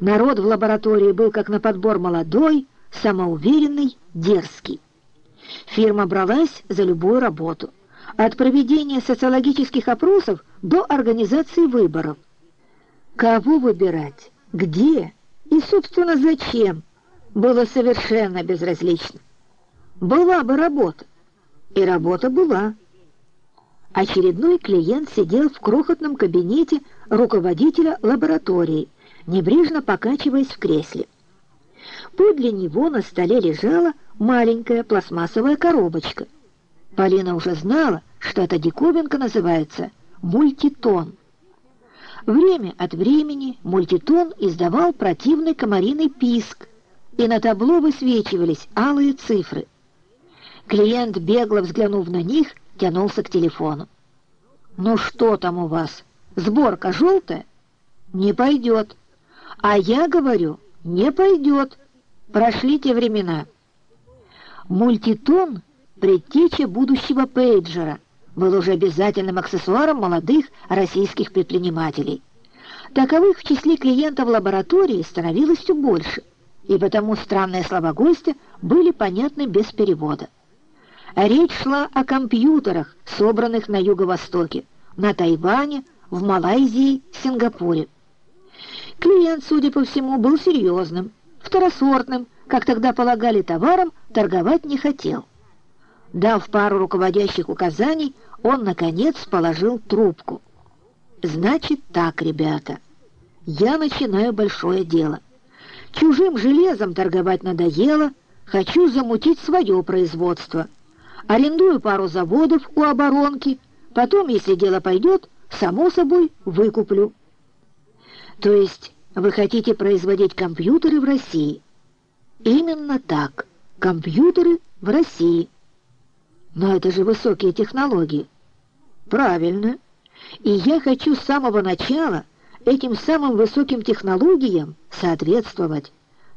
Народ в лаборатории был как на подбор молодой, самоуверенный, дерзкий. Фирма бралась за любую работу, от проведения социологических опросов до организации выборов. Кого выбирать, где и, собственно, зачем, было совершенно безразлично. Была бы работа, и работа была. Очередной клиент сидел в крохотном кабинете руководителя лаборатории, небрежно покачиваясь в кресле. Подле него на столе лежала маленькая пластмассовая коробочка. Полина уже знала, что эта диковинка называется мультитон. Время от времени мультитон издавал противный комариный писк, и на табло высвечивались алые цифры. Клиент, бегло взглянув на них, тянулся к телефону. «Ну что там у вас? Сборка желтая?» «Не пойдет». «А я говорю, не пойдет. Прошли те времена». Мультитон, предтеча будущего пейджера, был уже обязательным аксессуаром молодых российских предпринимателей. Таковых в числе клиентов лаборатории становилось все больше, и потому странные слова гостя были понятны без перевода. Речь шла о компьютерах, собранных на Юго-Востоке, на Тайване, в Малайзии, Сингапуре. Клиент, судя по всему, был серьезным, второсортным, как тогда полагали товаром, торговать не хотел. Дав пару руководящих указаний, он, наконец, положил трубку. «Значит так, ребята, я начинаю большое дело. Чужим железом торговать надоело, хочу замутить свое производство» арендую пару заводов у оборонки, потом, если дело пойдет, само собой выкуплю. То есть вы хотите производить компьютеры в России? Именно так, компьютеры в России. Но это же высокие технологии. Правильно. И я хочу с самого начала этим самым высоким технологиям соответствовать.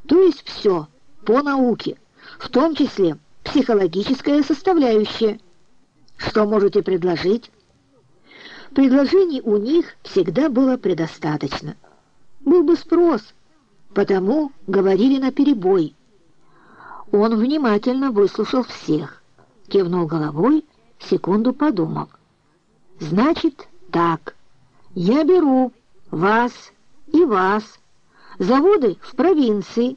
То есть все по науке, в том числе психологическая составляющая. Что можете предложить? Предложений у них всегда было предостаточно. Был бы спрос, потому говорили наперебой. Он внимательно выслушал всех, кивнул головой, секунду подумал. «Значит, так, я беру вас и вас, заводы в провинции,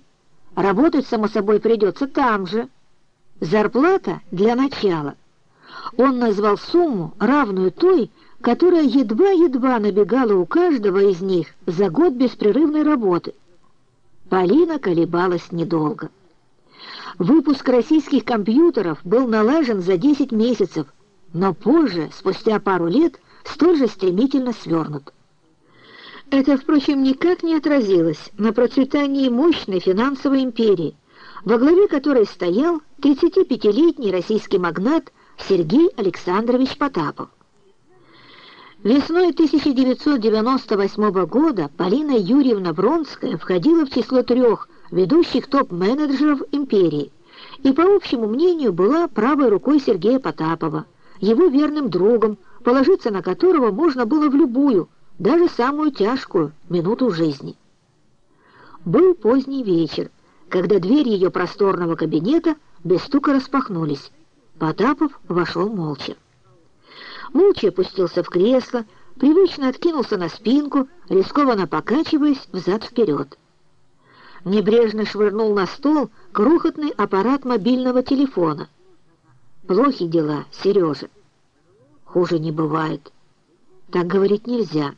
работать, само собой, придется там же». Зарплата для начала. Он назвал сумму, равную той, которая едва-едва набегала у каждого из них за год беспрерывной работы. Полина колебалась недолго. Выпуск российских компьютеров был налажен за 10 месяцев, но позже, спустя пару лет, столь же стремительно свернут. Это, впрочем, никак не отразилось на процветании мощной финансовой империи, во главе которой стоял 35-летний российский магнат Сергей Александрович Потапов. Весной 1998 года Полина Юрьевна Вронская входила в число трех ведущих топ-менеджеров империи и, по общему мнению, была правой рукой Сергея Потапова, его верным другом, положиться на которого можно было в любую, даже самую тяжкую минуту жизни. Был поздний вечер, когда дверь ее просторного кабинета без стука распахнулись. Потапов вошел молча. Молча опустился в кресло, привычно откинулся на спинку, рискованно покачиваясь взад-вперед. Небрежно швырнул на стол крохотный аппарат мобильного телефона. «Плохи дела, Сережа». «Хуже не бывает. Так говорить нельзя».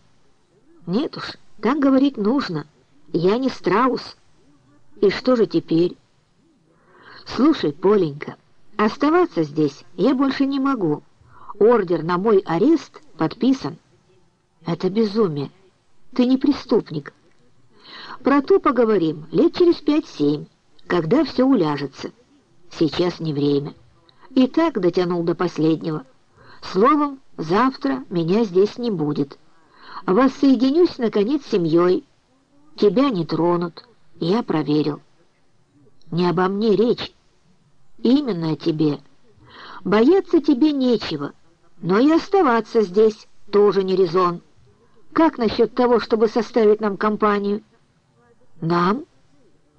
«Нет уж, так говорить нужно. Я не страус». И что же теперь? Слушай, Поленька, оставаться здесь я больше не могу. Ордер на мой арест подписан. Это безумие. Ты не преступник. Про то поговорим лет через пять-семь, когда все уляжется. Сейчас не время. И так дотянул до последнего. Словом, завтра меня здесь не будет. Воссоединюсь, наконец, с семьей. Тебя не тронут. Я проверил. Не обо мне речь. Именно о тебе. Бояться тебе нечего, но и оставаться здесь тоже не резон. Как насчет того, чтобы составить нам компанию? Нам